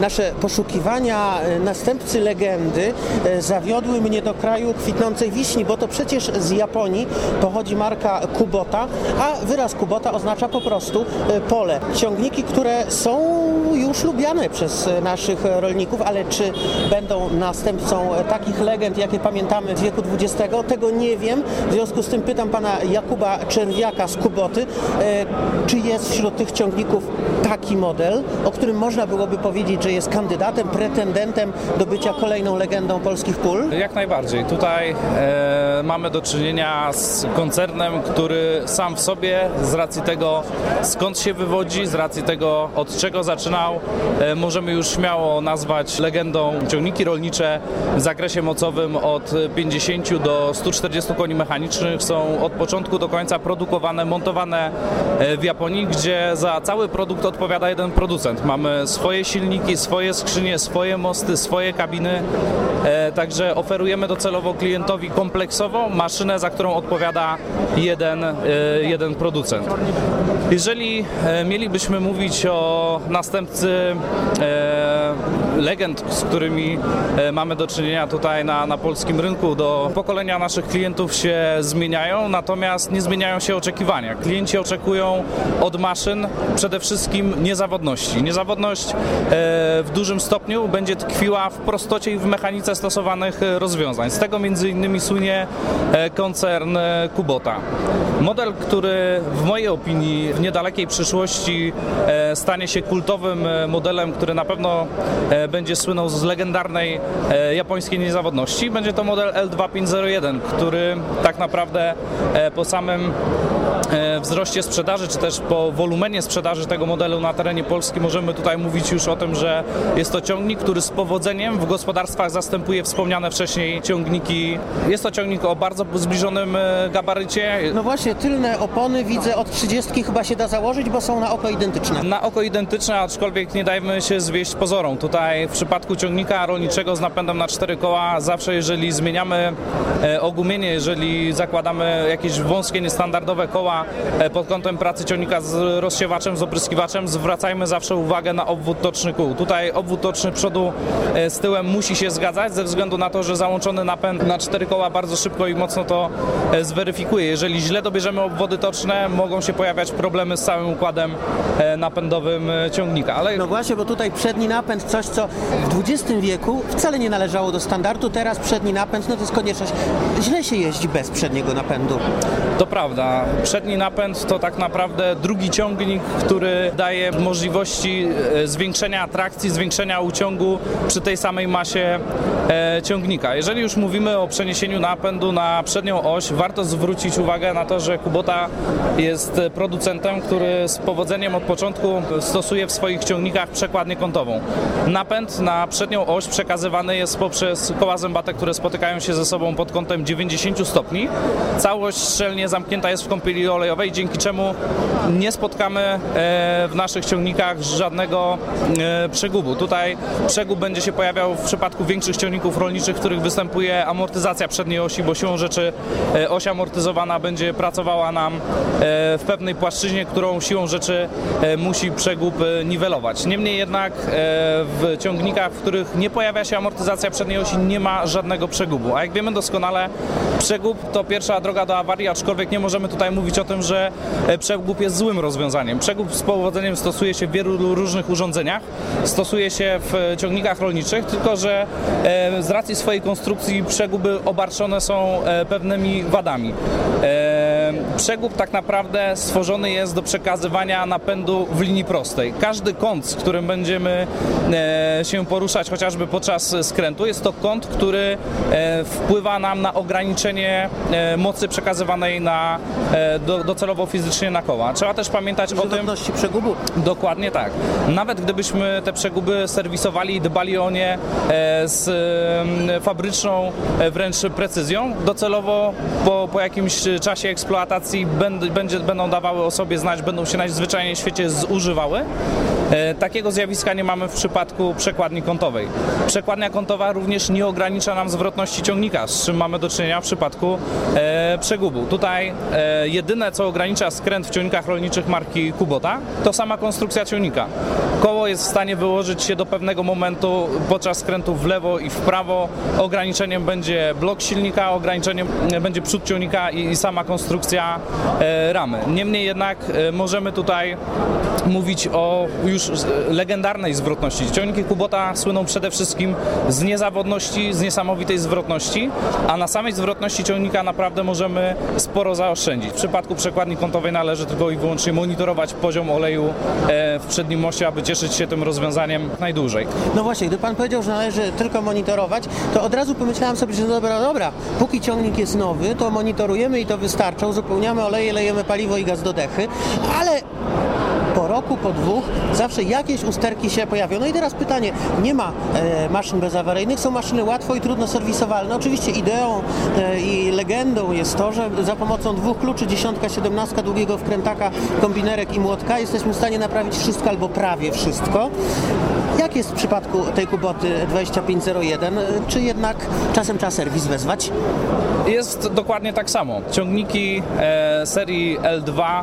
nasze poszukiwania e, następcy legendy e, zawiodły mnie do kraju kwitnącej wiśni, bo to przecież z Japonii pochodzi marka Kubota, a wyraz Kubota oznacza po prostu e, pole. Ciągniki, które są już lubiane przez naszych rolników, ale czy będą następcą takich legend, jakie pamiętamy z wieku XX, tego nie wiem. W związku z tym pytam pana Jakuba Czerwiaka z Kuboty, czy jest wśród tych ciągników taki model, o którym można byłoby powiedzieć, że jest kandydatem, pretendentem do bycia kolejną legendą polskich pól? Jak najbardziej. Tutaj e, mamy do czynienia z koncernem, który sam w sobie, z racji tego skąd się wywodzi, z racji tego od czego zaczynał, e, możemy już śmiało nazwać legendą ciągniki rolnicze w zakresie mocowym od 50 do 140 koni mechanicznych są od początku do końca produkowane, montowane e, w Japonii, gdzie za cały produkt odpowiada jeden producent. Mamy swoje silniki, swoje skrzynie, swoje mosty, swoje kabiny, e, także oferujemy docelowo klientowi kompleksowo maszynę, za którą odpowiada jeden, e, jeden producent. Jeżeli e, mielibyśmy mówić o następcy legend, z którymi e, mamy do czynienia tutaj na, na polskim rynku, do pokolenia naszych klientów się zmieniają, natomiast nie zmieniają się oczekiwania. Klienci oczekują od maszyn przede wszystkim niezawodności. Niezawodność e, w dużym stopniu będzie tkwiła w prostocie i w mechanice stosowanych e, rozwiązań. Z tego między innymi słynie koncern Kubota. Model, który w mojej opinii w niedalekiej przyszłości stanie się kultowym modelem, który na pewno będzie słynął z legendarnej e, japońskiej niezawodności, będzie to model L2501, który tak naprawdę e, po samym wzroście sprzedaży, czy też po wolumenie sprzedaży tego modelu na terenie Polski możemy tutaj mówić już o tym, że jest to ciągnik, który z powodzeniem w gospodarstwach zastępuje wspomniane wcześniej ciągniki. Jest to ciągnik o bardzo zbliżonym e, gabarycie. No właśnie, tylne opony widzę od 30 chyba się da założyć, bo są na oko identyczne. Na oko identyczne, aczkolwiek nie dajmy się zwieść pozorom. Tutaj w przypadku ciągnika rolniczego z napędem na cztery koła, zawsze jeżeli zmieniamy e, ogumienie, jeżeli zakładamy jakieś wąskie, niestandardowe koła e, pod kątem pracy ciągnika z rozsiewaczem, z opryskiwaczem, zwracajmy zawsze uwagę na obwód toczny kół. Tutaj obwód toczny przodu e, z tyłem musi się zgadzać ze względu na to, że załączony napęd na cztery koła bardzo szybko i mocno to e, zweryfikuje. Jeżeli źle dobierzemy obwody toczne, mogą się pojawiać problemy z całym układem napędowym ciągnika. Ale No właśnie, bo tutaj przedni napęd, coś co w XX wieku wcale nie należało do standardu, teraz przedni napęd, no to jest konieczność. Źle się jeździ bez przedniego napędu. To prawda. Przedni napęd to tak naprawdę drugi ciągnik, który daje możliwości e, zwiększenia atrakcji, zwiększenia uciągu przy tej samej masie ciągnika. Jeżeli już mówimy o przeniesieniu napędu na przednią oś, warto zwrócić uwagę na to, że Kubota jest producentem, który z powodzeniem od początku stosuje w swoich ciągnikach przekładnię kątową. Napęd na przednią oś przekazywany jest poprzez koła zębate, które spotykają się ze sobą pod kątem 90 stopni. Całość szczelnie zamknięta jest w kąpieli olejowej, dzięki czemu nie spotkamy e, w naszych ciągnikach żadnego e, przegubu. Tutaj przegub będzie się pojawiał w przypadku większych ciągników rolniczych, w których występuje amortyzacja przedniej osi, bo siłą rzeczy e, oś amortyzowana będzie pracowała nam e, w pewnej płaszczyźnie, którą siłą rzeczy e, musi przegub niwelować. Niemniej jednak w ciągnikach, w których nie pojawia się amortyzacja przedniej osi, nie ma żadnego przegubu. A jak wiemy doskonale, przegub to pierwsza droga do awarii, aczkolwiek nie możemy tutaj mówić o tym, że przegub jest złym rozwiązaniem. Przegub z powodzeniem stosuje się w wielu różnych urządzeniach, stosuje się w ciągnikach rolniczych, tylko że z racji swojej konstrukcji przeguby obarczone są e, pewnymi wadami. Przegub tak naprawdę stworzony jest do przekazywania napędu w linii prostej. Każdy kąt, z którym będziemy e, się poruszać chociażby podczas skrętu, jest to kąt, który e, wpływa nam na ograniczenie e, mocy przekazywanej na, do, docelowo fizycznie na koła. Trzeba też pamiętać o tym, przegubu. Dokładnie tak. Nawet gdybyśmy te przeguby serwisowali i dbali o nie z em, fabryczną wręcz precyzją, docelowo po, po jakimś czasie eksploatacji będzie, będą dawały o sobie znać, będą się najzwyczajniej w świecie zużywały. E, takiego zjawiska nie mamy w przypadku przekładni kątowej. Przekładnia kątowa również nie ogranicza nam zwrotności ciągnika, z czym mamy do czynienia w przypadku e, przegubu. Tutaj e, jedyne, co ogranicza skręt w ciągnikach rolniczych marki Kubota, to sama konstrukcja ciągnika. Koło jest w stanie wyłożyć się do pewnego momentu podczas skrętu w lewo i w prawo. Ograniczeniem będzie blok silnika, ograniczeniem będzie przód ciągnika i, i sama konstrukcja ramy. Niemniej jednak możemy tutaj mówić o już z- legendarnej zwrotności. Ciągniki Kubota słyną przede wszystkim z niezawodności, z niesamowitej zwrotności, a na samej zwrotności ciągnika naprawdę możemy sporo zaoszczędzić. W przypadku przekładni kątowej należy tylko i wyłącznie monitorować poziom oleju e, w przednim moście, aby cieszyć się tym rozwiązaniem najdłużej. No właśnie, gdy pan powiedział, że należy tylko monitorować, to od razu pomyślałem sobie, że no dobra, dobra, póki ciągnik jest nowy, to monitorujemy i to wystarcza, uzupełniamy oleje, lejemy paliwo i gaz do dechy, ale po roku, po dwóch, zawsze jakieś usterki się pojawią. No i teraz pytanie, nie ma e, maszyn bezawaryjnych, są maszyny łatwo i trudno serwisowalne. Oczywiście ideą e, i legendą jest to, że za pomocą dwóch kluczy, dziesiątka, siedemnastka, długiego wkrętaka, kombinerek i młotka jesteśmy w stanie naprawić wszystko albo prawie wszystko. Jak jest w przypadku tej Kuboty 2501? E, Czy jednak czasem trzeba serwis wezwać? Jest dokładnie tak samo. Ciągniki e, serii L2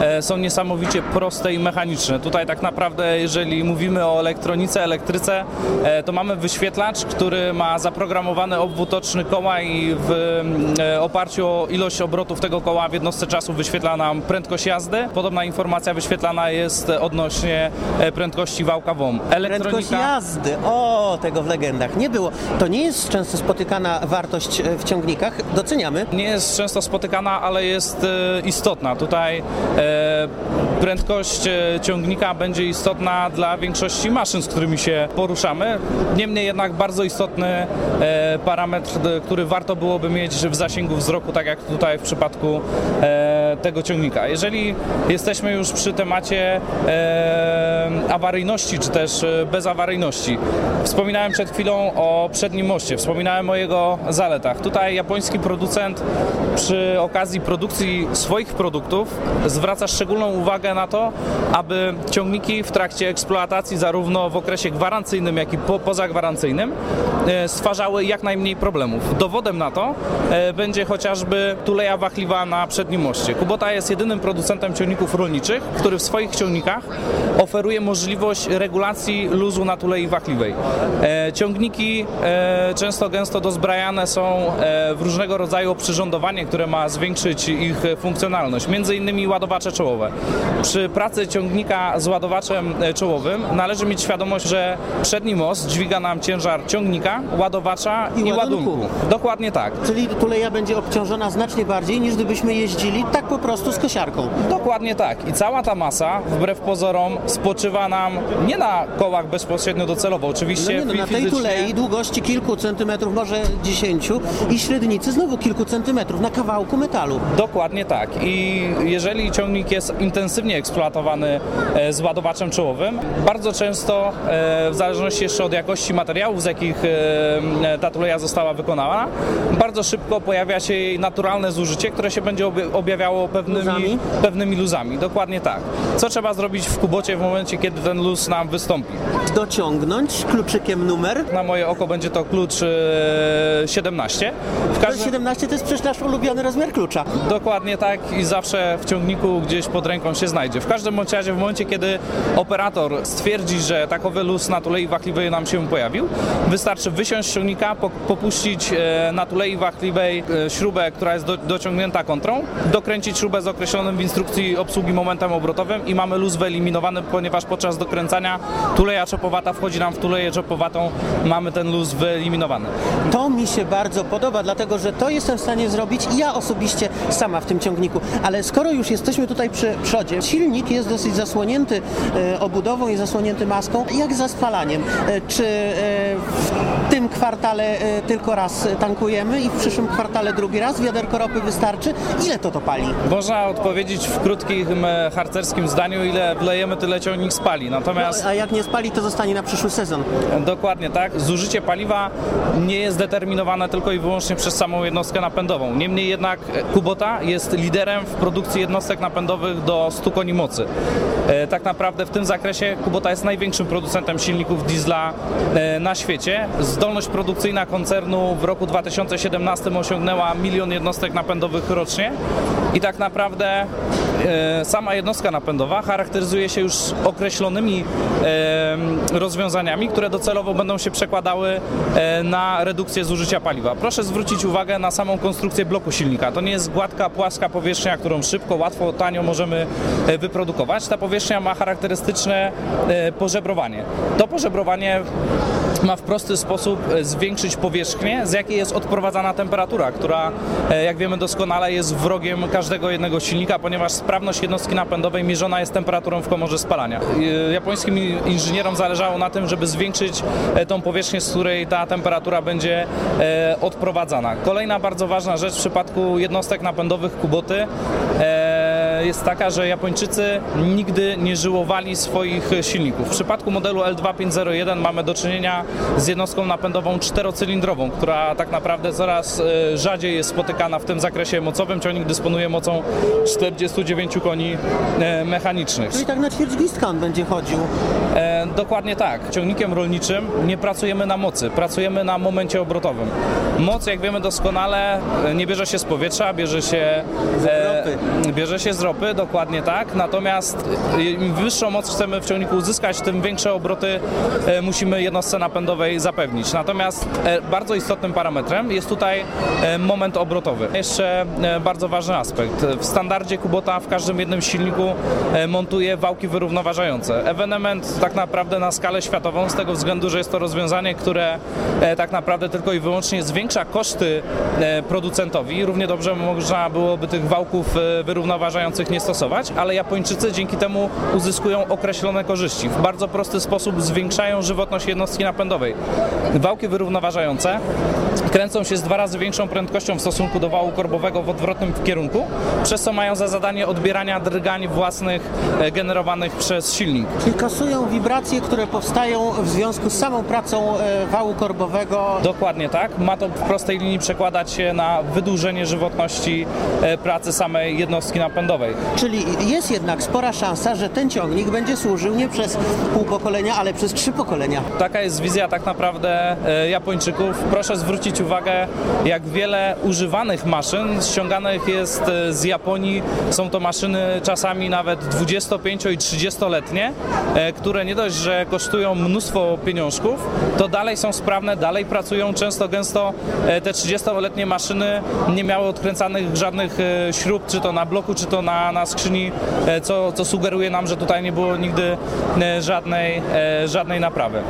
e, są niesamowicie proste i mechaniczne. Tutaj tak naprawdę, jeżeli mówimy o elektronice, elektryce, e, to mamy wyświetlacz, który ma zaprogramowany obwód oczny koła i w e, oparciu o ilość obrotów tego koła w jednostce czasu wyświetla nam prędkość jazdy. Podobna informacja wyświetlana jest odnośnie e, prędkości wałka WOM. Prędkość jazdy. O, tego w legendach nie było. To nie jest często spotykana wartość w ciągnikach. Doceniamy. nie jest często spotykana, ale jest istotna. Tutaj e, prędkość e, ciągnika będzie istotna dla większości maszyn, z którymi się poruszamy. Niemniej jednak bardzo istotny e, parametr, który warto byłoby mieć w zasięgu wzroku, tak jak tutaj w przypadku e, tego ciągnika. Jeżeli jesteśmy już przy temacie e, awaryjności, czy też e, bezawaryjności, wspominałem przed chwilą o przednim moście, wspominałem o jego zaletach. Tutaj japoński producent przy okazji produkcji swoich produktów zwraca szczególną uwagę na to, aby ciągniki w trakcie eksploatacji zarówno w okresie gwarancyjnym, jak i po, pozagwarancyjnym e, stwarzały jak najmniej problemów. Dowodem na to będzie chociażby tuleja wachliwa na przednim moście. Kubota jest jedynym producentem ciągników rolniczych, który w swoich ciągnikach oferuje możliwość regulacji luzu na tulei wachliwej. E, ciągniki e, często gęsto dozbrajane są e, w różnego rodzaju przyrządowanie, które ma zwiększyć ich funkcjonalność, między innymi ładowacze czołowe. Przy pracy ciągnika z ładowaczem czołowym należy mieć świadomość, że przedni most dźwiga nam ciężar ciągnika, ładowacza I i, ładunku. ładunku. Dokładnie tak. Czyli tuleja będzie obciążona znacznie bardziej niż gdybyśmy jeździli tak po prostu z kosiarką. Dokładnie tak. I cała ta masa, wbrew pozorom, spoczywa nam nie na kołach bezpośrednio docelowo. No Oczywiście nie, no, na tej tulei długości kilku centymetrów, może dziesięciu i średnicy znowu kilku centymetrów na kawałku metalu. Dokładnie tak. I jeżeli ciągnik jest intensywnie eksploatowany e, z ładowaczem czołowym, bardzo często, e, w zależności jeszcze od jakości materiałów, z jakich e, ta tuleja została wykonana, bardzo szybko pojawia się jej naturalne zużycie, które się będzie obja- pewnymi Luzami? pewnymi luzami. Dokładnie tak. Co trzeba zrobić w kubocie w momencie, kiedy ten luz nam wystąpi? Dociągnąć kluczykiem numer. Na moje oko będzie to klucz e, 17. W To każdym... 17 to jest przecież nasz ulubiony rozmiar klucza. Dokładnie tak i zawsze w ciągniku gdzieś pod ręką się znajdzie. W każdym bądź razie w momencie, kiedy operator stwierdzi, że takowy luz na tulei wachliwej nam się pojawił, wystarczy wysiąść z ciągnika, po, popuścić e, na tulei wachliwej e, śrubę, która jest do, dociągnięta kontrą, dokręcić śrubę z określonym w instrukcji obsługi momentem obrotowym i mamy luz wyeliminowany, ponieważ podczas dokręcania tuleja czopowata wchodzi nam w tuleję czopowatą, mamy ten luz wyeliminowany. To mi się bardzo podoba, dlatego że to jestem w stanie zrobić ja osobiście sama w tym ciągniku. Ale skoro już jesteśmy tutaj przy przodzie, silnik jest dosyć zasłonięty e, obudową i zasłonięty maską. Jak za spalaniem? E, czy e, w tym kwartale tylko raz tankujemy i w przyszłym kwartale drugi raz? Wiaderko ropy wystarczy? Ile to to pali? Można odpowiedzieć w krótkim e, harcerskim zdaniu, ile wlejemy, tyle ciągnik spali. Natomiast A jak nie spali, to zostanie na przyszły sezon. Dokładnie tak. Zużycie paliwa nie jest determinowane tylko i wyłącznie przez samą jednostkę napędową. Niemniej jednak e, Kubota jest liderem w produkcji jednostek napędowych do 100 koni mocy. E, Tak naprawdę w tym zakresie Kubota jest największym producentem silników diesla na świecie. Zdolność produkcyjna koncernu w roku 2017 osiągnęła milion jednostek napędowych rocznie i tak naprawdę e, sama jednostka napędowa charakteryzuje się już określonymi e, rozwiązaniami, które docelowo będą się przekładały e, na redukcję zużycia paliwa. Proszę zwrócić uwagę na samą konstrukcję bloku silnika. To nie jest gładka, płaska powierzchnia, którą szybko, łatwo, tanio możemy wyprodukować. Ta powierzchnia ma charakterystyczne pożebrowanie. To pożebrowanie ma w prosty sposób e, zwiększyć powierzchnię, z jakiej jest odprowadzana temperatura, która, e, jak wiemy doskonale, jest wrogiem każdego jednego silnika, ponieważ sprawność jednostki napędowej mierzona jest temperaturą w komorze spalania. E, Japońskim inżynierom zależało na tym, żeby zwiększyć tą powierzchnię, z której ta temperatura będzie odprowadzana. Kolejna bardzo ważna rzecz w przypadku jednostek napędowych Kuboty jest taka, że Japończycy nigdy nie żyłowali swoich silników. W przypadku modelu L2501 mamy do czynienia z jednostką napędową czterocylindrową, która tak naprawdę coraz e, rzadziej jest spotykana w tym zakresie mocowym. Ciągnik dysponuje mocą 49 koni e, mechanicznych. Czyli tak na ćwierć gwizdka on będzie chodził. E, dokładnie tak. Ciągnikiem rolniczym nie pracujemy na mocy, pracujemy na momencie obrotowym. Moc, jak wiemy doskonale, e, nie bierze się z powietrza, bierze się ropy. bierze się z dokładnie tak. Natomiast e, im wyższą moc chcemy w ciągniku uzyskać, tym większe obroty e, musimy jednostce napędowej zapewnić. Natomiast e, bardzo istotnym parametrem jest tutaj e, moment obrotowy. Jeszcze bardzo ważny aspekt. W standardzie Kubota w każdym jednym silniku montuje wałki wyrównoważające. Ewenement tak naprawdę na skalę światową z tego względu, że jest to rozwiązanie, które tak naprawdę tylko i wyłącznie zwiększa koszty producentowi. Równie dobrze można byłoby tych wałków e, wyrównoważających nie stosować, ale Japończycy dzięki temu uzyskują określone korzyści. W bardzo prosty sposób zwiększają żywotność jednostki napędowej. Wałki wyrównoważające kręcą się z dwa razy większą prędkością w stosunku do wału korbowego w odwrotnym kierunku, przez co mają za zadanie odbierania drgań własnych e, generowanych przez silnik. Czyli kasują wibracje, które powstają w związku z samą pracą e, wału korbowego. Dokładnie tak. Ma to w prostej linii przekładać się na wydłużenie żywotności e, pracy samej jednostki napędowej. Czyli jest jednak spora szansa, że ten ciągnik będzie służył nie przez pół pokolenia, ale przez trzy pokolenia. Taka jest wizja tak naprawdę Japończyków. Proszę zwrócić uwagę, jak wiele używanych maszyn ściąganych jest e, z Japonii. Są to maszyny czasami nawet 25 i 30-letnie, e, które nie dość, że kosztują mnóstwo pieniążków, to dalej są sprawne, dalej pracują. Często, gęsto e, te 30-letnie maszyny nie miały odkręcanych żadnych śrub, czy to na bloku, czy to na, na skrzyni, co, co sugeruje nam, że tutaj nie było nigdy żadnej, żadnej naprawy.